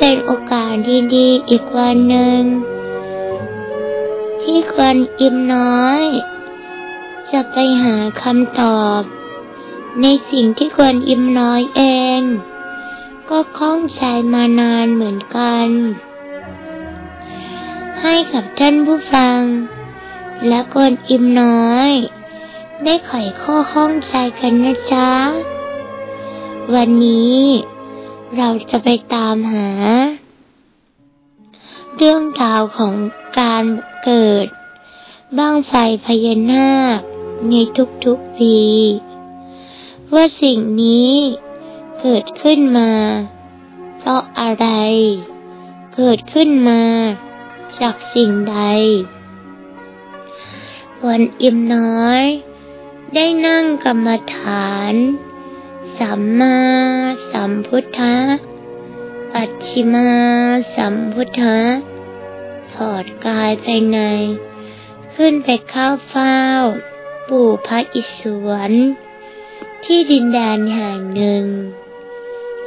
เป็นโอกาสดีๆ อีกวันหนึ่ง ที่ควรอิ่มน้อย จะไปหาคำตอบ ในสิ่งที่ควรอิ่มน้อยเอง ก็คล้องใจมานานเหมือนกัน ให้กับท่านผู้ฟัง และควรอิ่มน้อย ได้ไขข้อข้องใจกันนะจ๊ะ วันนี้ เราจะไปตามหา เรื่องราวของการเกิด บ้างไฟพญานาคในทุกๆปี ว่าสิ่งนี้เกิดขึ้นมา เพราะอะไร เกิดขึ้นมา จากสิ่งใด วันอิ่มน้อย ได้นั่งกรรมฐาน สัมมาสัมพุทธะปัจฉิมาสัมพุทธะถอดกายภายใน ขึ้นไปเข้าเฝ้า ปู่พระอิศวร ที่ดินแดนแห่งหนึ่ง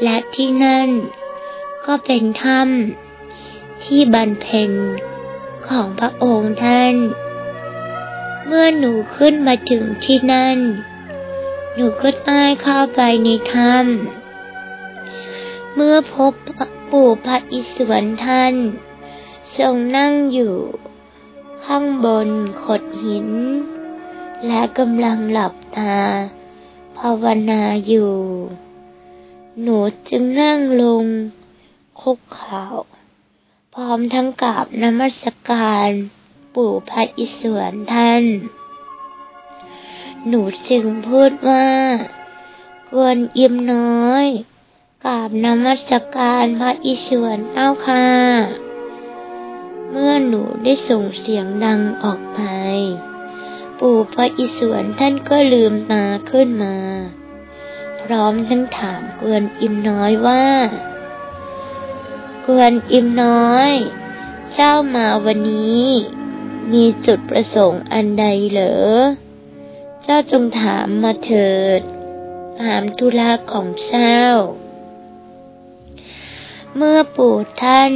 และที่นั่นก็เป็นถ้ำที่บรรเพ็ญของพระองค์ท่าน เมื่อหนูขึ้นมาถึงที่นั่น หนูก็ใต้เข้าไปในถ้ำเมื่อพบปู่พระอิศวรท่าน ทรงนั่งอยู่ ข้างบนขดหิน และกำลังหลับตา ภาวนาอยู่ หนูจึงนั่งลง คุกเข่าพร้อมทั้งกราบนมัสการ ปู่พระอิศวรท่าน หนูจึงพูดว่ากวนอิ่มน้อยกราบนมัสการพระอิศวรเจ้าค่ะ เมื่อหนูได้ส่งเสียงดังออกไป ปู่พระอิศวรท่านก็ลืมตาขึ้นมา พร้อมทั้งถามกวนอิ่มน้อยว่ากวนอิ่มน้อย เจ้ามาวันนี้ มีจุดประสงค์อันใดเหรอ เจ้าจงถามมาเถิด ถามธุระของเจ้า เมื่อปู่ท่าน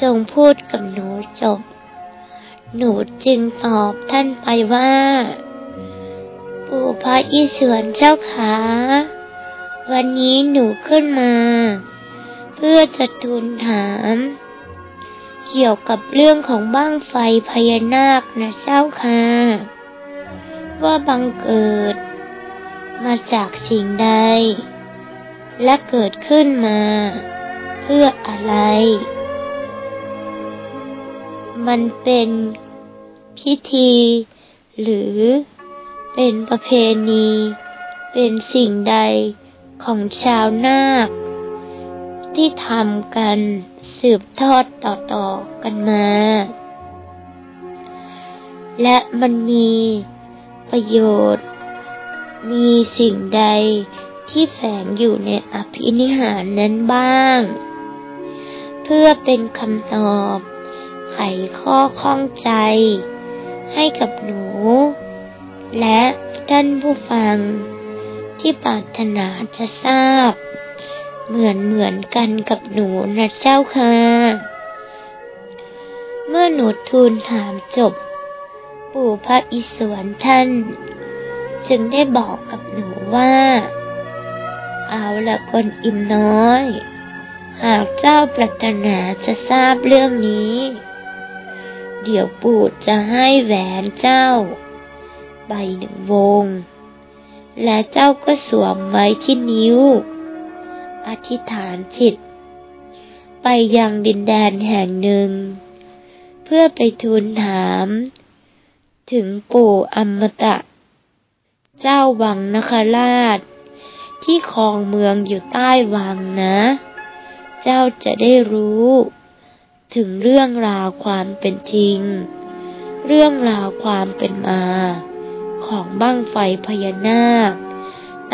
ทรงพูดกับหนูจบ หนูจึงตอบท่านไปว่า ปู่พระอิศวรเจ้าขาวันนี้หนูขึ้นมา เพื่อจะทูลถาม เกี่ยวกับเรื่องของบ้างไฟพญานาคนะเจ้าค่ะ ว่าบังเกิด มาจากสิ่งใด และเกิดขึ้นมา เพื่ออะไร มันเป็นพิธี หรือเป็นประเพณี เป็นสิ่งใดของชาวนาคที่ทำกันสืบทอดต่อๆกันมา และมันมี ประโยชน์ มีสิ่งใดที่แฝงอยู่ในอภินิหารนั้นบ้าง เพื่อเป็นคำตอบ ไขข้อข้องใจ ให้กับหนู และท่านผู้ฟัง ที่ปรารถนาจะทราบ เหมือนเหมือนกันกับหนูนะเจ้าค่ะ เมื่อหนูทูลถามจบ ปู่พระอิศวรท่าน จึงได้บอกกับหนูว่า เอาละคนอิ่มน้อย หากเจ้าปรารถนาจะทราบเรื่องนี้ เดี๋ยวปู่จะให้แหวนเจ้า ใบหนึ่งวง และเจ้าก็สวมไว้ที่นิ้ว อธิษฐานจิต ไปยังดินแดนแห่งหนึ่ง เพื่อไปทูลถาม ถึงปู่อมตะ เจ้าวังนคราช ที่ครองเมืองอยู่ใต้วังนะ เจ้าจะได้รู้ ถึงเรื่องราวความเป็นจริง เรื่องราวความเป็นมา ของบ้างไฟพญานาค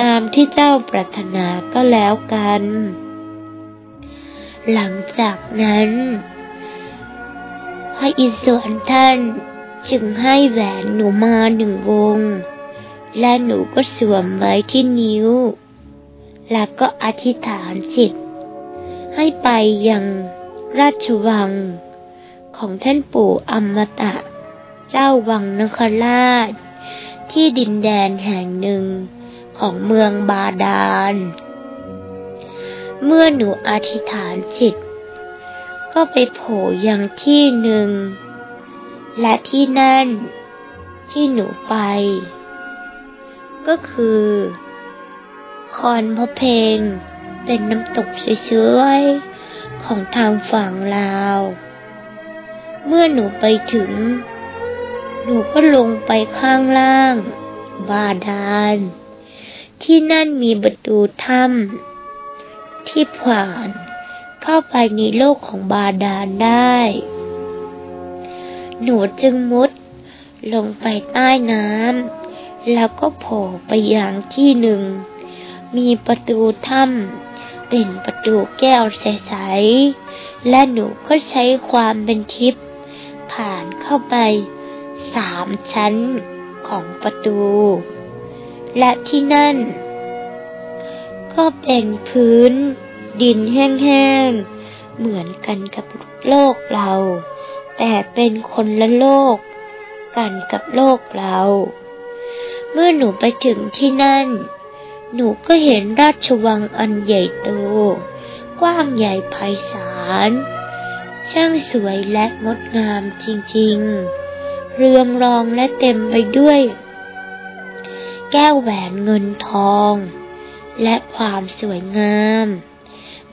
ตามที่เจ้าปรารถนาก็แล้วกัน หลังจากนั้นพระอิศวรท่าน จึงให้แหวนหนูมาหนึ่งวง และหนูก็สวมไว้ที่นิ้ว แล้วก็อธิษฐานจิต ให้ไปยังราชวัง ของท่านปู่อมตะ เจ้าวังนคราช ที่ดินแดนแห่งหนึ่งของเมืองบาดาล เมื่อหนูอธิษฐานจิต ก็ไปโผล่ยังที่หนึ่ง และที่นั่น ที่หนูไป ก็คือ คอนพะเพลงเป็นน้ำตกสวยๆ ของทางฝั่งลาว เมื่อหนูไปถึง หนูก็ลงไปข้างล่าง บาดาล ที่นั่นมีประตูถ้ำที่ผ่านเข้าไปในโลกของบาดาลได้ หนูจึงมุด ลงไปใต้น้ำแล้วก็โผล่ไปอย่างที่หนึ่ง มีประตูถ้ำเป็นประตูแก้วใสๆและหนูก็ใช้ความเป็นทิพย์ผ่านเข้าไปสามชั้นของประตู และที่นั่น ก็เป็นพื้นดินแห้งๆ เหมือนกันกับโลกเรา แต่เป็นคนละโลก กันกับโลกเรา เมื่อหนูไปถึงที่นั่น หนูก็เห็นราชวังอันใหญ่โต กว้างใหญ่ไพศาล ช่างสวยและงดงามจริงๆ เรืองรองและเต็มไปด้วย แก้วแหวนเงินทอง และความสวยงาม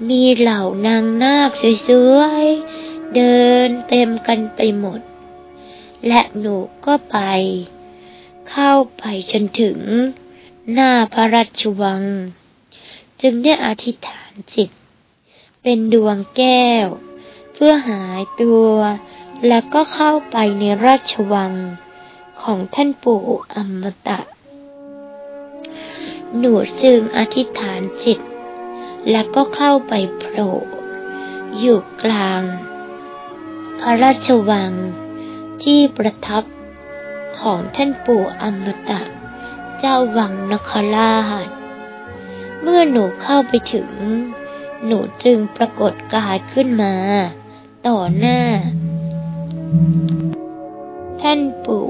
มีเหล่านางนาคสวยๆ เดินเต็มกันไปหมด และหนูก็ไป เข้าไปจนถึง หน้าพระราชวัง จึงได้อธิษฐานจิต เป็นดวงแก้ว เพื่อหายตัว แล้วก็เข้าไปในราชวัง ของท่านปู่อมตะ หนูจึงอธิษฐานจิตแล้วก็เข้าไปโผล่อยู่กลาง พระราชวัง ที่ประทับของท่านปู่อมตะ เจ้าวังนคราชเมื่อหนูเข้าไปถึง หนูจึงปรากฏกายขึ้นมา ต่อหน้า ท่านปู่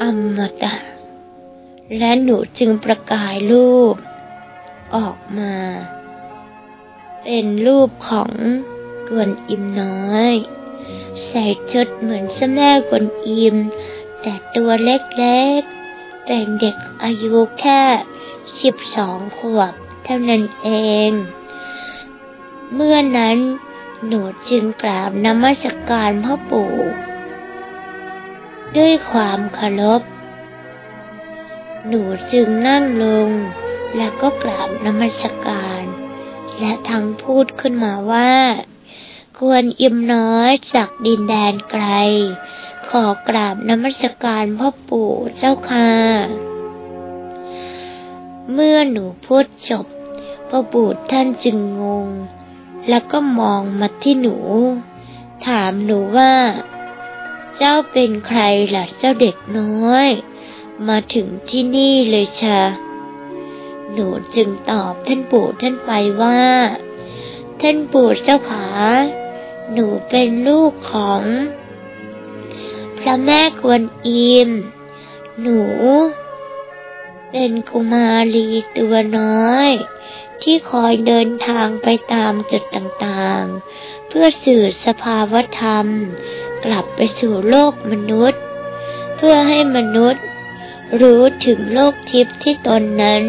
อมตะ และหนูจึงประกายรูป ออกมา เป็นรูปของ กวนอิมน้อย ใส่ชุดเหมือนสแม่กวนอิม แต่ตัวเล็กๆ เป็นเด็กอายุแค่สิบสองขวบเท่านั้นเอง เมื่อนั้นหนูจึงกราบนมัสการพ่อปู่ ด้วยความเคารพหนูจึงนั่งลง แล้วก็กราบนมัสการ และทั้งพูดขึ้นมาว่า ควรอิ่มน้อยจากดินแดนไกล ขอกราบนมัสการพ่อปู่เจ้าค่ะ เมื่อหนูพูดจบพ่อปู่ท่านจึงงง แล้วก็มองมาที่หนู ถามหนูว่า เจ้าเป็นใครล่ะเจ้าเด็กน้อย มาถึงที่นี่เลยชะหนูจึงตอบท่านปู่ท่านไปว่า ท่านปู่เจ้าขา หนูเป็นลูกของ พระแม่กวนอิม หนู เป็นกุมารีตัวน้อย ที่คอยเดินทางไปตามจุดต่างๆ เพื่อสื่อสภาวธรรม กลับไปสู่โลกมนุษย์ เพื่อให้มนุษย์รู้ถึงโลกทิพย์ที่ตนนั้น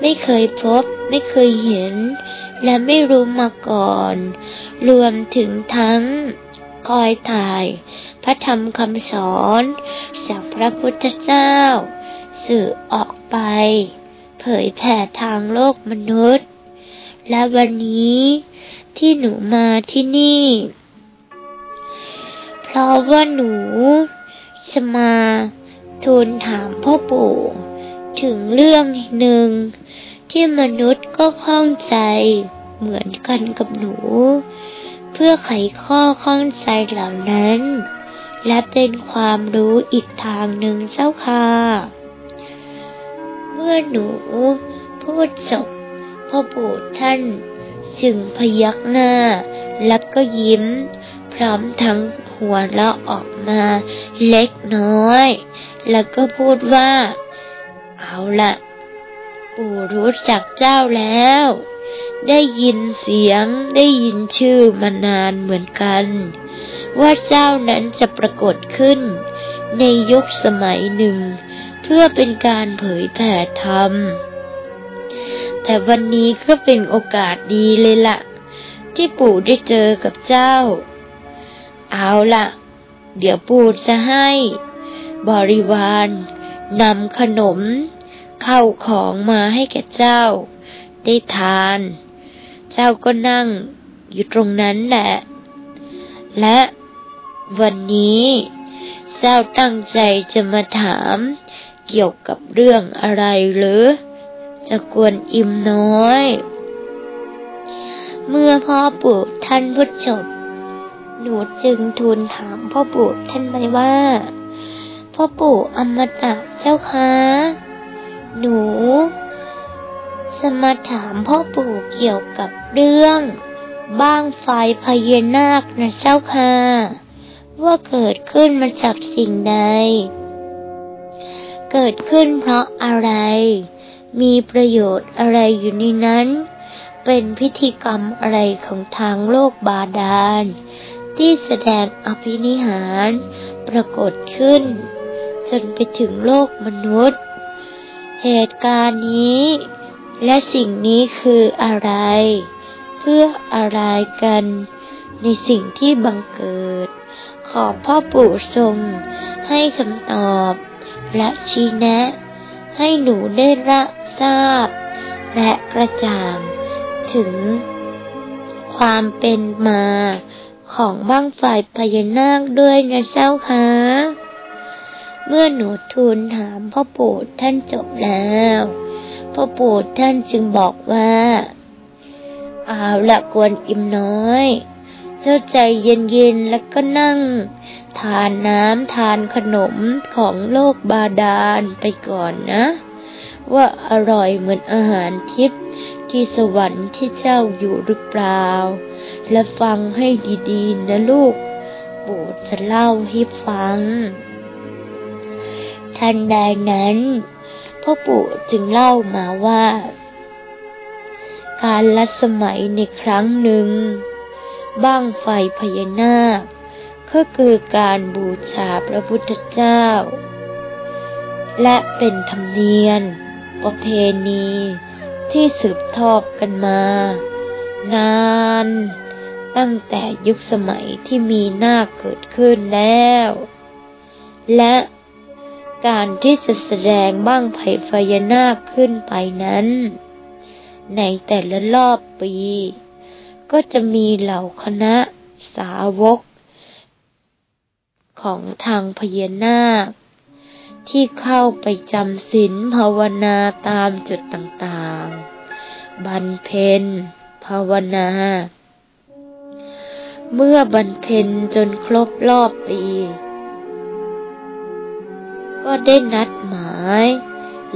ไม่เคยพบ ไม่เคยเห็น และไม่รู้มาก่อน รวมถึงทั้งคอยถ่าย พระธรรมคำสอน จากพระพุทธเจ้า สื่อออกไป เผยแผ่ทางโลกมนุษย์ และวันนี้ที่หนูมาที่นี่ เพราะว่าหนูจะมาทูลถามพ่อปู่ ถึงเรื่องหนึ่ง ที่มนุษย์ก็ข้องใจเหมือนกันกับหนู เพื่อไขข้อข้องใจเหล่านั้น และเป็นความรู้อีกทางหนึ่งเจ้าค่ะ เมื่อหนูพูดจบพ่อปู่ท่านจึงพยักหน้า แล้วก็ยิ้ม พร้อมทั้งหัวเราะออกมาเล็กน้อย แล้วก็พูดว่า เอาละ ปู่รู้จักเจ้าแล้ว ได้ยินเสียงได้ยินชื่อมานานเหมือนกัน ว่าเจ้านั้นจะปรากฏขึ้น ในยุคสมัยหนึ่ง เพื่อเป็นการเผยแผ่ธรรม แต่วันนี้ก็เป็นโอกาสดีเลยละ่ะ ที่ปู่ได้เจอกับเจ้า เอาละ่ะ เดี๋ยวปู่จะให้ บริวารนำขนม เข้าของมาให้แก่เจ้า ได้ทาน เจ้าก็นั่งอยู่ตรงนั้นแหละ และวันนี้เจ้าตั้งใจจะมาถามเกี่ยวกับเรื่องอะไรหรือ จะกวนอิ่มน้อย เมื่อพ่อปู่ท่านพูดจบ หนูจึงทูลถามพ่อปู่ท่านไปว่า พ่อปู่อมตะเจ้าคะ หนู จะมาถามพ่อปู่เกี่ยวกับเรื่อง บ้างไฟพญานาคนะเจ้าค่ะ ว่าเกิดขึ้นมาจากสิ่งใด เกิดขึ้นเพราะอะไร มีประโยชน์อะไรอยู่ในนั้น เป็นพิธีกรรมอะไรของทางโลกบาดาล ที่แสดงอภินิหารปรากฏขึ้นจนไปถึงโลกมนุษย์ เหตุการณ์นี้ และสิ่งนี้คืออะไร เพื่ออะไรกัน ในสิ่งที่บังเกิด ขอพ่อปู่ทรงให้คำตอบ และชี้แนะ ให้หนูได้รับทราบ และกระจ่าง ถึง ความเป็นมาของบ้างไฟพญานาคด้วยนะเจ้าค่ะ เมื่อหนูทูลถามพ่อปู่ท่านจบแล้วพ่อปู่ท่านจึงบอกว่าเอาละกวนอิ่มน้อยเจ้าใจเย็นๆแล้วก็นั่ง ทานน้ำทานขนมของโลกบาดาลไปก่อนนะ ว่าอร่อยเหมือนอาหารทิพย์ที่สวรรค์ที่เจ้าอยู่หรือเปล่า และฟังให้ดีๆนะลูกปู่จะเล่าให้ฟัง ทันใดนั้นพ่อปู่จึงเล่ามาว่า การลัสมัยในครั้งหนึ่ง บ้างไฟพญานาค ก็คือการบูชาพระพุทธเจ้า และเป็นธรรมเนียมประเพณีที่สืบทอดกันมา นาน ตั้งแต่ยุคสมัยที่มีนาคเกิดขึ้นแล้ว และ การที่จะแสดงบ้างไผ่พญานาคขึ้นไปนั้น ในแต่ละรอบปี ก็จะมีเหล่าคณะสาวก ของทางพญานาค ที่เข้าไปจำศีลภาวนาตามจุดต่างๆ บันเพนภาวนา เมื่อบันเพนจนครบรอบปี ก็ได้นัดหมาย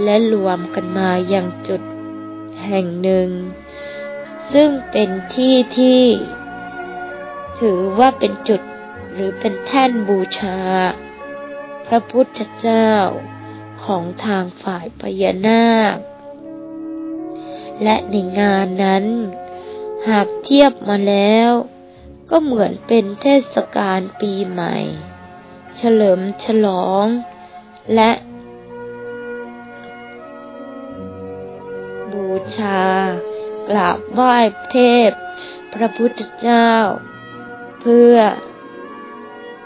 และรวมกันมาอย่างจุดแห่งหนึ่ง ซึ่งเป็นที่ที่ ถือว่าเป็นจุดหรือเป็นแท่นบูชา พระพุทธเจ้าของทางฝ่ายพญานาค และในงานนั้น หากเทียบมาแล้ว ก็เหมือนเป็นเทศกาลปีใหม่ เฉลิมฉลอง และ บูชากราบไหว้เทพ พระพุทธเจ้า เพื่อ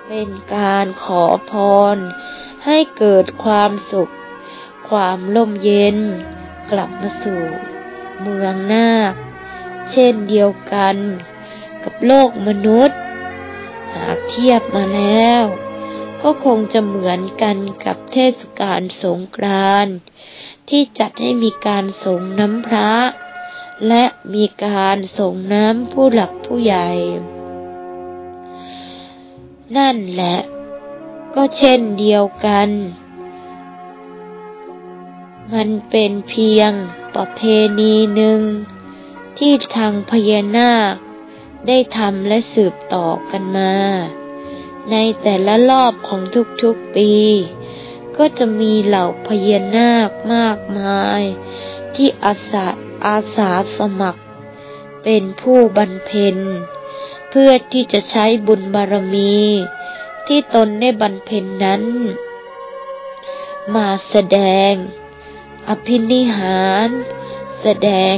เป็นการขอพร ให้เกิดความสุข ความล่มเย็น กลับมาสู่ เมืองนาคเช่นเดียวกันกับโลกมนุษย์ หากเทียบมาแล้ว ก็คงจะเหมือนกันกับเทศกาลสงกรานต์ที่จัดให้มีการสงน้ำพระ และมีการสงน้ำผู้หลักผู้ใหญ่ นั่นแหละ ก็เช่นเดียวกัน มันเป็นเพียงประเพณีหนึ่ง ที่ทางพญานาคได้ทำและสืบต่อกันมา ในแต่ละรอบของทุกๆปี ก็จะมีเหล่าพญานาคมากมาย ที่อาสาอาสาสมัคร เป็นผู้บรรเพนเพื่อที่จะใช้บุญบารมี ที่ตนได้บรรเพนนั้น มาแสดง อภินิหาร แสดง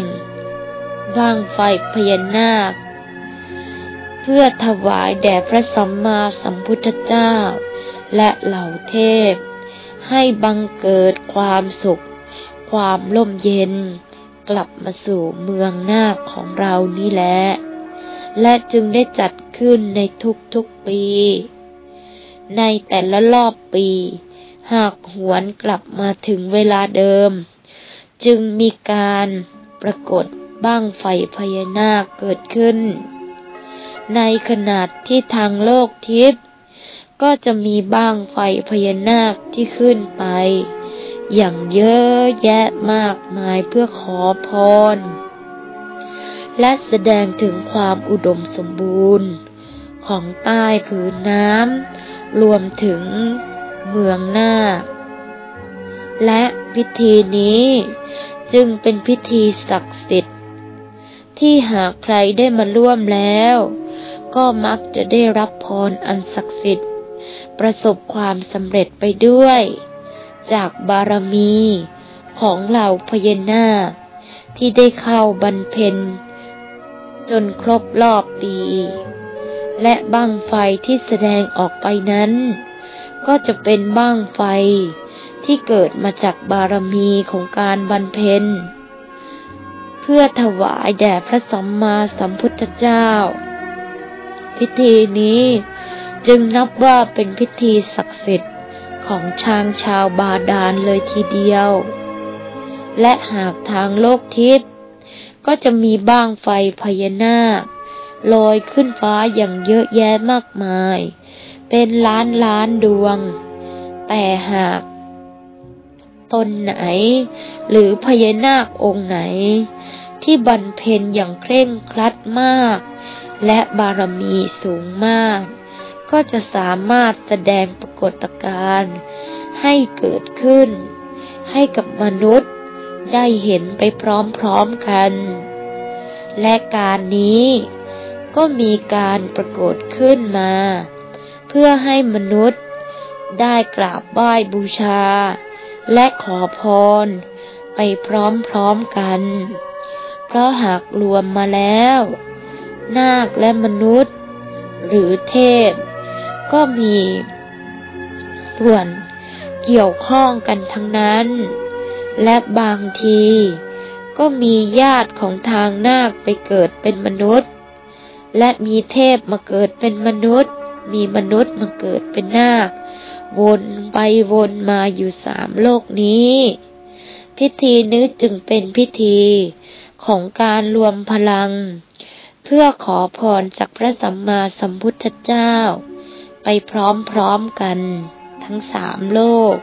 บ้างไฟพญานาค พื่อถวายแด่พระสัมมาสัมพุทธเจ้า และเหล่าเทพ ให้บังเกิดความสุข ความร่มเย็น กลับมาสู่เมืองนาคของเรานี่แหละและจึงได้จัดขึ้นในทุกๆปี ในแต่ละรอบปี หากหวนกลับมาถึงเวลาเดิม จึงมีการปรากฏบ้างไฟพญานาคเกิดขึ้น ในขนาดที่ทางโลกทิพย์ก็จะมีบ้างไฟพญานาคที่ขึ้นไป อย่างเยอะแยะมากมายเพื่อขอพร และแสดงถึงความอุดมสมบูรณ์ ของใต้ผืนน้ำรวมถึงเมืองหน้า และพิธีนี้จึงเป็นพิธีศักดิ์สิทธิ์ ที่หากใครได้มาร่วมแล้ว ก็มักจะได้รับพรอันศักดิ์สิทธิ์ ประสบความสำเร็จไปด้วย จากบารมีของเหล่าพญานาคที่ได้เข้าบรรเพนจนครบรอบปี และบั้งไฟที่แสดงออกไปนั้น ก็จะเป็นบั้งไฟที่เกิดมาจากบารมีของการบรรเพนเพื่อถวายแด่พระสัมมาสัมพุทธเจ้า พิธีนี้ จึงนับว่าเป็นพิธีศักดิ์สิทธิ์ของช้างชาวบาดาลเลยทีเดียว และหากทางโลกทิพย์ก็จะมีบ้างไฟพญานาคลอยขึ้นฟ้าอย่างเยอะแยะมากมาย เป็นล้านล้านดวง แต่หากตนไหน หรือพญานาคองค์ไหน ที่บรรเพนอย่างเคร่งครัดมาก และบารมีสูงมาก ก็จะสามารถแสดงปรากฏการณ์ให้เกิดขึ้น ให้กับมนุษย์ได้เห็นไปพร้อมๆกัน และการนี้ก็มีการปรากฏขึ้นมา เพื่อให้มนุษย์ได้กราบไหว้บูชา และขอพร ไปพร้อมๆกัน เพราะหากรวมมาแล้ว นาคและมนุษย์ หรือเทพ ก็มีส่วนเกี่ยวข้องกันทั้งนั้น และบางทีก็มีญาติของทางนาคไปเกิดเป็นมนุษย์ และมีเทพมาเกิดเป็นมนุษย์ มีมนุษย์มาเกิดเป็นนาค วนไปวนมาอยู่สามโลกนี้ พิธีนี้จึงเป็นพิธีของการรวมพลัง เพื่อขอพรจากพระสัมมาสัมพุทธเจ้า ไปพร้อมๆกันทั้งสามโลก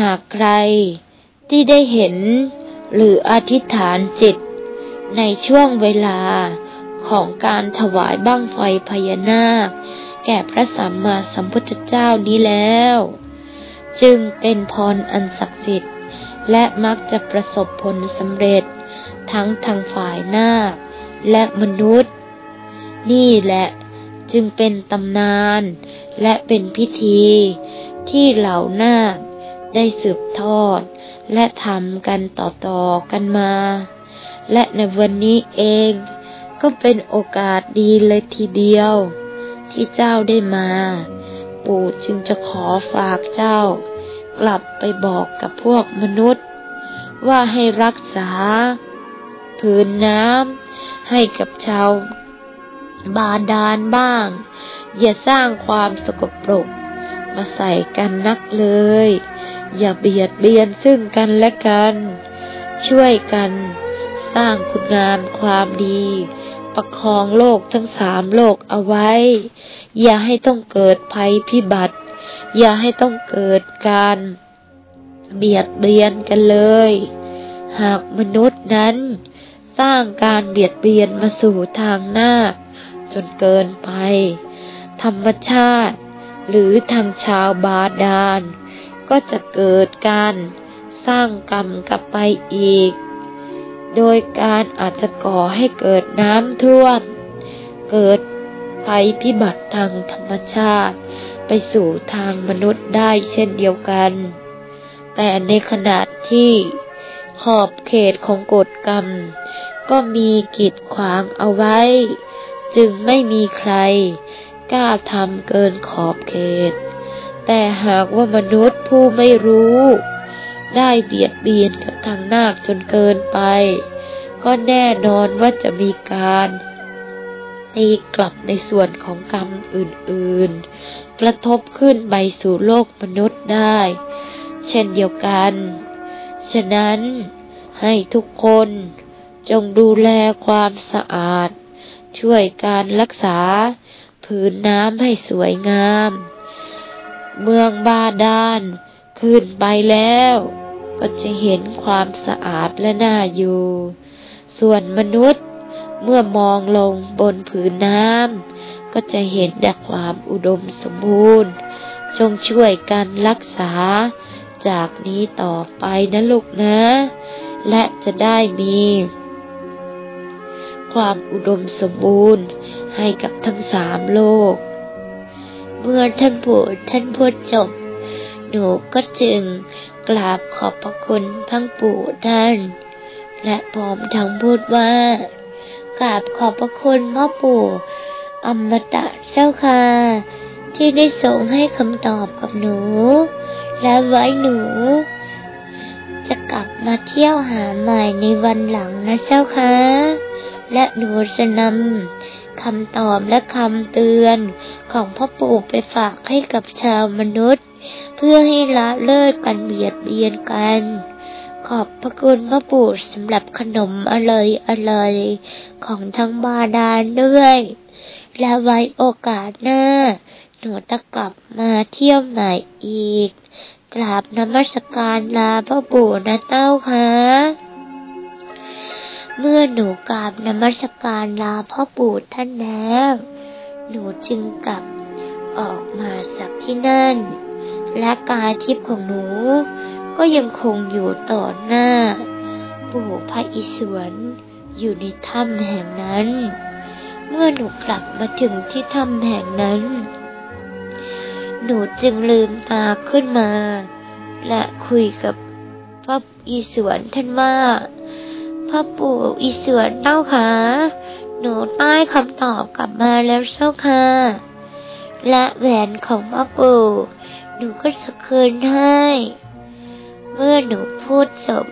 หากใครที่ได้เห็นหรืออธิษฐานจิต ในช่วงเวลาของการถวายบ้างไฟพญานาค แก่พระสัมมาสัมพุทธเจ้านี้แล้ว จึงเป็นพรอันศักดิ์สิทธิ์ และมักจะประสบผลสำเร็จ ทั้งทางฝ่ายนาคและมนุษย์ นี่แหละจึงเป็นตำนานและเป็นพิธีที่เหล่านาคได้สืบทอด และทำกันต่อๆกันมา และในวันนี้เองก็เป็นโอกาสดีเลยทีเดียว ที่เจ้าได้มา ปู่จึงจะขอฝากเจ้า กลับไปบอกกับพวกมนุษย์ ว่าให้รักษา ผืนน้ำให้กับชาวบาดาลบ้าง อย่าสร้างความสกปรก มาใส่กันนักเลย อย่าเบียดเบียนซึ่งกันและกัน ช่วยกัน สร้างคุณงามความดี ประคองโลกทั้งสามโลกเอาไว้ อย่าให้ต้องเกิดภัยพิบัติ อย่าให้ต้องเกิดการเบียดเบียนกันเลย หากมนุษย์นั้น สร้างการเบียดเบียนมาสู่ทางหน้า จนเกินไป ธรรมชาติ หรือทางชาวบาดาล ก็จะเกิดการสร้างกรรมกลับไปอีก โดยการอาจจะก่อให้เกิดน้ำท่วม เกิดภัยพิบัติทางธรรมชาติ ไปสู่ทางมนุษย์ได้เช่นเดียวกัน แต่ในขณะที่ขอบเขตของกฎกรรม ก็มีกีดขวางเอาไว้ จึงไม่มีใคร กล้าทำเกินขอบเขต แต่หากว่ามนุษย์ผู้ไม่รู้ ได้เบียดเบียนกับทางนาคจนเกินไป ก็แน่นอนว่าจะมีการตีกลับในส่วนของกรรมอื่นๆ กระทบขึ้นไปสู่โลกมนุษย์ได้ เช่นเดียวกัน ฉะนั้นให้ทุกคน จงดูแลความสะอาด ช่วยการรักษา ผืนน้ำให้สวยงาม เมืองบาดาลขึ้นไปแล้ว ก็จะเห็นความสะอาดและน่าอยู่ ส่วนมนุษย์เมื่อมองลงบนผืนน้ำก็จะเห็นแต่ความอุดมสมบูรณ์ จงช่วยกันรักษา จากนี้ต่อไปนะลูกนะ และจะได้มี ความอุดมสมบูรณ์ให้กับทั้งสามโลก เมื่อท่านพูดท่านพูดจบ หนูก็จึงกราบขอบพระคุณพังปู่ท่าน และพร้อมทั้งพูดว่ากราบขอบพระคุณพ่อปู่อมตะเจ้าค่ะที่ได้ส่งให้คำตอบกับหนู และไว้หนู จะกลับมาเที่ยวหาใหม่ในวันหลังนะเจ้าค่ะ และหนูจะนำคำตอบและคำเตือนของพ่อปู่ไปฝากให้กับชาวมนุษย์ เพื่อให้ละเลิกกันเบียดเบียนกัน ขอบพระคุณพระปู่สำหรับขนมอร่อยอร่อยของทั้งบาดาลด้วย และไว้โอกาสหน้า หนูจะกลับมาเที่ยวใหม่อีกกราบนมัสการลาพระปู่นะเต้าค่ะ เมื่อหนูกราบนมัสการลาพ่อปู่ท่านแล้ว หนูจึงกลับออกมาจากที่นั่น และกายทิพย์ของหนู ก็ยังคงอยู่ต่อหน้า ปู่พระอิศวรอยู่ในถ้ำแห่งนั้น เมื่อหนูกลับมาถึงที่ถ้ำแห่งนั้น หนูจึงลืมตาขึ้นมา และคุยกับพระอิศวรท่านว่า พระปู่อิศวรเจ้าค่ะ หนูใต้คำตอบกลับมาแล้วเจ้าค่ะ และแหวนของพระปู่หนูก็จะคืนให้ เมื่อหนูพูดจบ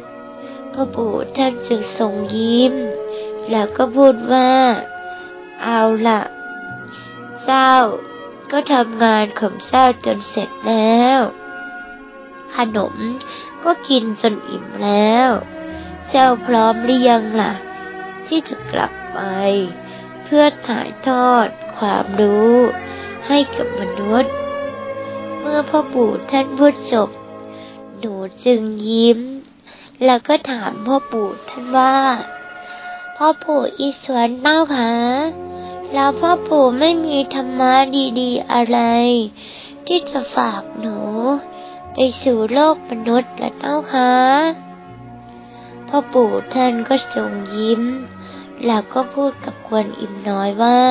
พ่อปู่ท่านจึงทรงยิ้ม แล้วก็พูดว่า เอาละเจ้าก็ทำงานของเจ้าจนเสร็จแล้ว ขนมก็กินจนอิ่มแล้ว เจ้าพร้อมหรือยังล่ะ ที่จะกลับไป เพื่อถ่ายทอดความรู้ให้กับมนุษย์ เมื่อพ่อปู่ท่านพูดจบ หนูจึงยิ้ม แล้วก็ถามพ่อปู่ท่านว่า พ่อปู่อีสวนเต้าคะแล้วพ่อปู่ไม่มีธรรมะดีๆอะไร ที่จะฝากหนู ไปสู่โลกมนุษย์ละเต้าคะ พ่อปู่ท่านก็ทรงยิ้ม แล้วก็พูดกับควนอิ่มน้อยว่า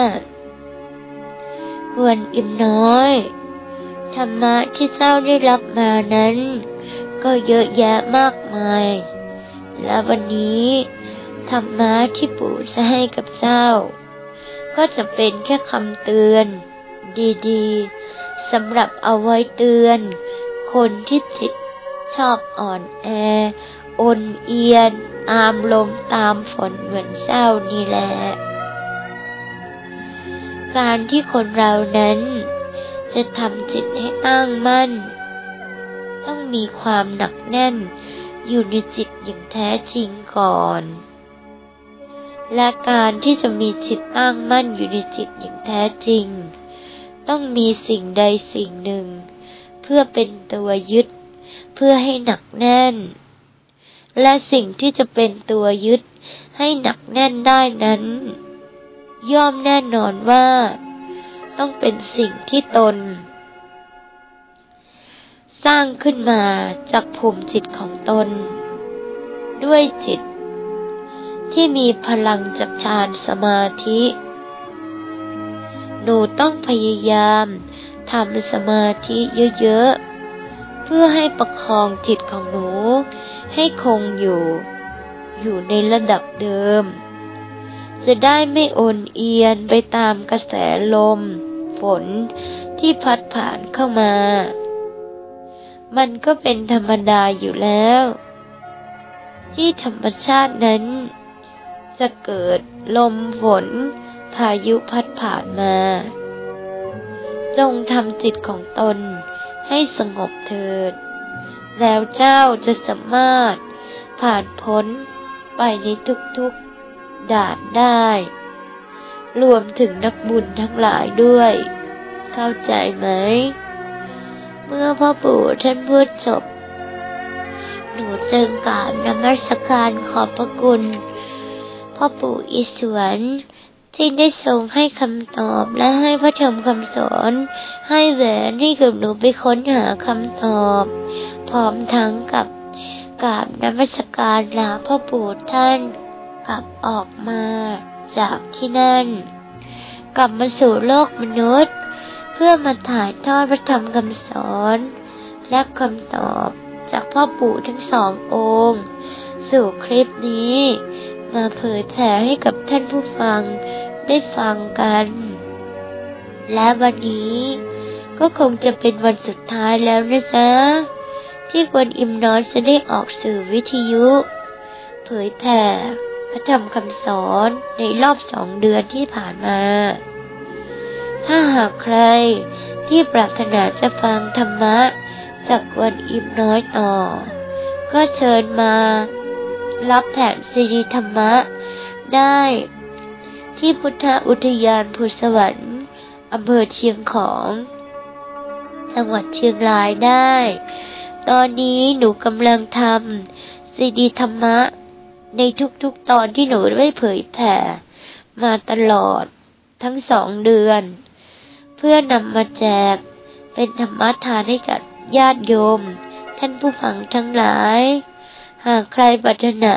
ควรอิ่มน้อย ธรรมะที่เจ้าได้รับมานั้น ก็เยอะแยะมากมาย และวันนี้ ธรรมะที่ปู่จะให้กับเจ้า ก็จะเป็นแค่คำเตือน ดีๆสำหรับเอาไว้เตือน คนที่จิตชอบอ่อนแอ อนเอียน อามลมตามฝนเหมือนเจ้านี่แหละ การที่คนเรานั้น จะทำจิตให้ตั้งมั่น ต้องมีความหนักแน่นอยู่ในจิตอย่างแท้จริงก่อน และการที่จะมีจิตตั้งมั่นอยู่ในจิตอย่างแท้จริง ต้องมีสิ่งใดสิ่งหนึ่ง เพื่อเป็นตัวยึด เพื่อให้หนักแน่น และสิ่งที่จะเป็นตัวยึดให้หนักแน่นได้นั้น ย่อมแน่นอนว่า ต้องเป็นสิ่งที่ตน สร้างขึ้นมาจากภูมิจิตของตน ด้วยจิต ที่มีพลังจากฌานสมาธิ หนูต้องพยายามทำสมาธิเยอะๆ เพื่อให้ประคองจิตของหนู ให้คงอยู่ อยู่ในระดับเดิม จะได้ไม่โอนเอียนไปตามกระแสลม ฝนที่พัดผ่านเข้ามา มันก็เป็นธรรมดาอยู่แล้ว ที่ธรรมชาตินั้น จะเกิดลมฝน พายุพัดผ่านมา จงทำจิตของตนให้สงบเถิด แล้วเจ้าจะสามารถ ผ่านพ้นไปในทุกๆด่านได้ รวมถึงนักบุญทั้งหลายด้วย เข้าใจไหม เมื่อพ่อปู่ท่านพูดจบ หนูจึงกราบนมัสการขอบพระคุณพ่อปู่อิศวรที่ได้ทรงให้คำตอบและให้พระธรรมคำสอน ให้แหวนให้กับหนูไปค้นหาคำตอบ พร้อมทั้งกับกราบนมัสการลาพ่อปู่ท่านกลับออกมาจากที่นั่น กลับมาสู่โลกมนุษย์ เพื่อมาถ่ายทอดพระธรรมคำสอน และคำตอบจากพ่อปู่ทั้งสององค์ สู่คลิปนี้ มาเผยแผ่ให้กับท่านผู้ฟังได้ฟังกัน และวันนี้ก็คงจะเป็นวันสุดท้ายแล้วนะจ๊ะ ที่กวนอิมน้อยจะได้ออกสื่อวิทยุ เผยแผ่พระธรรมคำสอนในรอบสองเดือนที่ผ่านมา ถ้าหากใครที่ปรารถนาจะฟังธรรมะจากกวนอิมน้อยต่อ ก็เชิญมา รับแผ่นซีดีธรรมะได้ที่พุทธอุทยานพุทธสวรรค์อำเภอเชียงของ จังหวัดเชียงรายได้ ตอนนี้หนูกำลังทำซีดีธรรมะ ในทุกๆตอนที่หนูได้เผยแผ่มาตลอดทั้งสองเดือน เพื่อนำมาแจกเป็นธรรมะทานให้กับญาติโยม ท่านผู้ฟังทั้งหลาย หากใครปรารถนา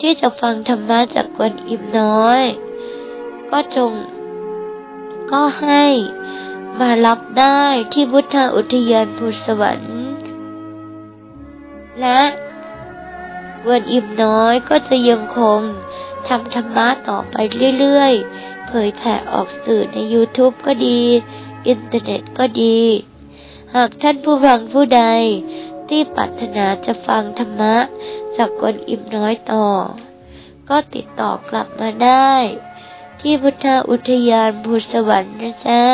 ที่จะฟังธรรมะจากกวนอิมน้อย ก็จง ก็ให้มารับได้ที่พุทธอุทยานพุทธสวรรค์ และวันอิ่มน้อยก็จะยังคงทำธรรมะต่อไปเรื่อยๆ เผยแผ่ออกสื่อใน YouTube ก็ดี อินเทอร์เน็ตก็ดี หากท่านผู้ฟังผู้ใด ที่ปรารถนาจะฟังธรรมะจากคนอิ่มน้อยต่อ ก็ติดต่อกลับมาได้ ที่พุทธอุทยานภูสวรรค์นะจ๊ะ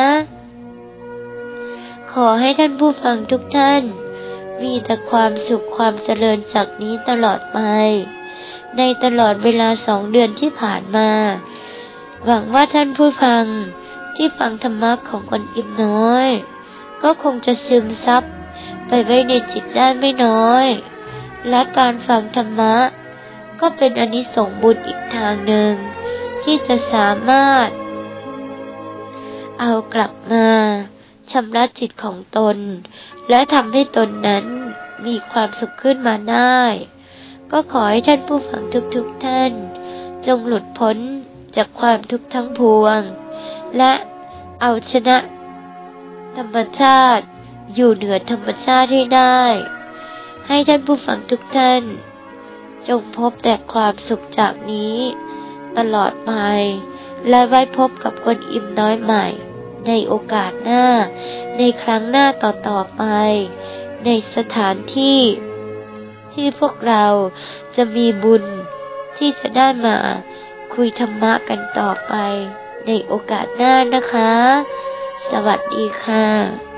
ขอให้ท่านผู้ฟังทุกท่าน มีแต่ความสุขความเจริญจากนี้ตลอดไป ในตลอดเวลาสองเดือนที่ผ่านมา หวังว่าท่านผู้ฟังที่ฟังธรรมะของคนอิ่มน้อย ก็คงจะซึมซับไปไว้ในจิตได้ไม่น้อย และการฟังธรรมะ ก็เป็นอนิสงส์บุญอีกทางหนึ่ง ที่จะสามารถ เอากลับมา ชำระจิตของตน และทำให้ตนนั้นมีความสุขขึ้นมาได้ ก็ขอให้ท่านผู้ฟังทุกๆทท่าน จงหลุดพ้นจากความทุกข์ทั้งพวง และเอาชนะ ธรรมชาติ อยู่เหนือธรรมชาติให้ได้ ให้ท่านผู้ฟังทุกท่าน จงพบแต่ความสุขจากนี้ ตลอดไปและไว้พบกับคนอิ่มน้อยใหม่ ในโอกาสหน้า ในครั้งหน้าต่อๆไป ในสถานที่ ที่พวกเราจะมีบุญที่จะได้มาคุยธรรมะกันต่อไป ในโอกาสหน้านะคะ สวัสดีค่ะ